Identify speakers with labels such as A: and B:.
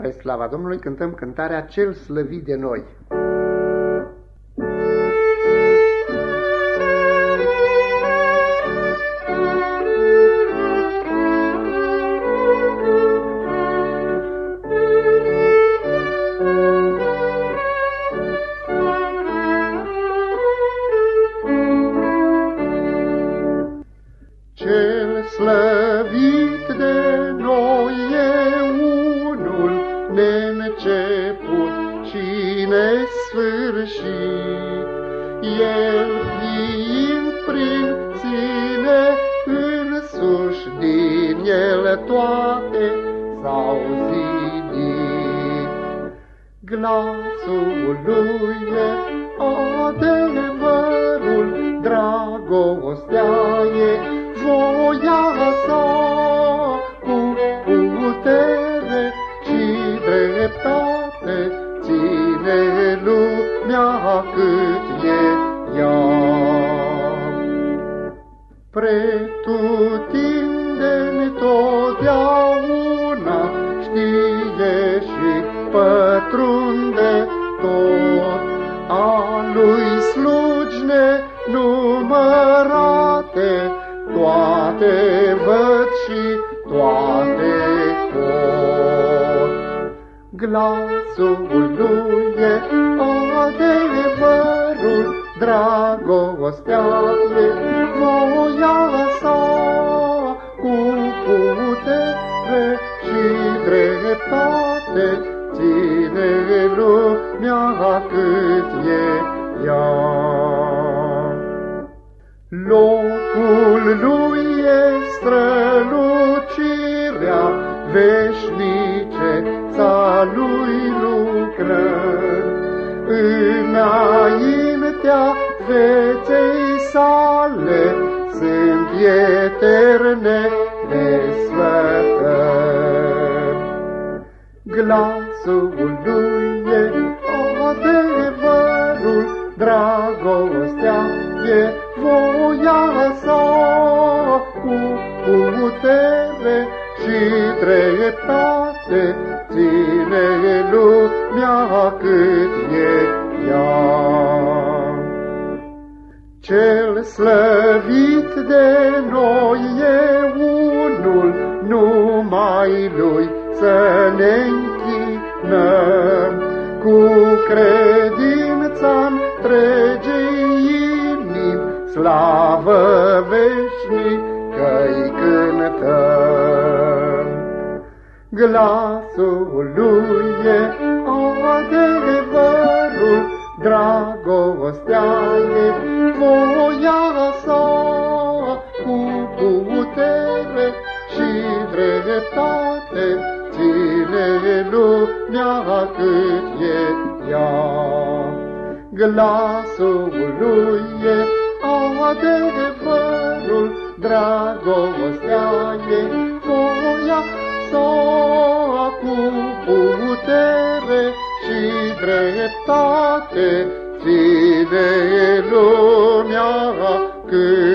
A: Spre slava Domnului cântăm cântarea Cel slăvit de noi.
B: Neînceput și nesfârșit. El fiind prin sine însuși, din el toate s-au zidit. Glasul lui lumea cât e ea. Pretutindeni totdeauna știe și pătrunde tot a lui slujne numărate, toate văd și toate pot. Glasul lui dragostea e voia sa, cu putere și dreptate, ține lumea cât e ea. Locul lui e strălucirea veșnice ța lui lucrări. Înaintea feței sale sunt eterne desfătări. Glasul lui e adevărul, dragostea e voia sa cu putere și dreptate ține lumea cât e ea. Cel slăvit de noi e unul, numai lui să ne închinăm, cu credința întregii inimi, slavă veșnică-i cântăm. Glasul lui e adevărul, dragostea e voia sa, cu putere și dreptate, ține lumea cât e ea. Glasul lui e adevărul, dragostea e voia sa, cu putere și dreptate, ține lumea cât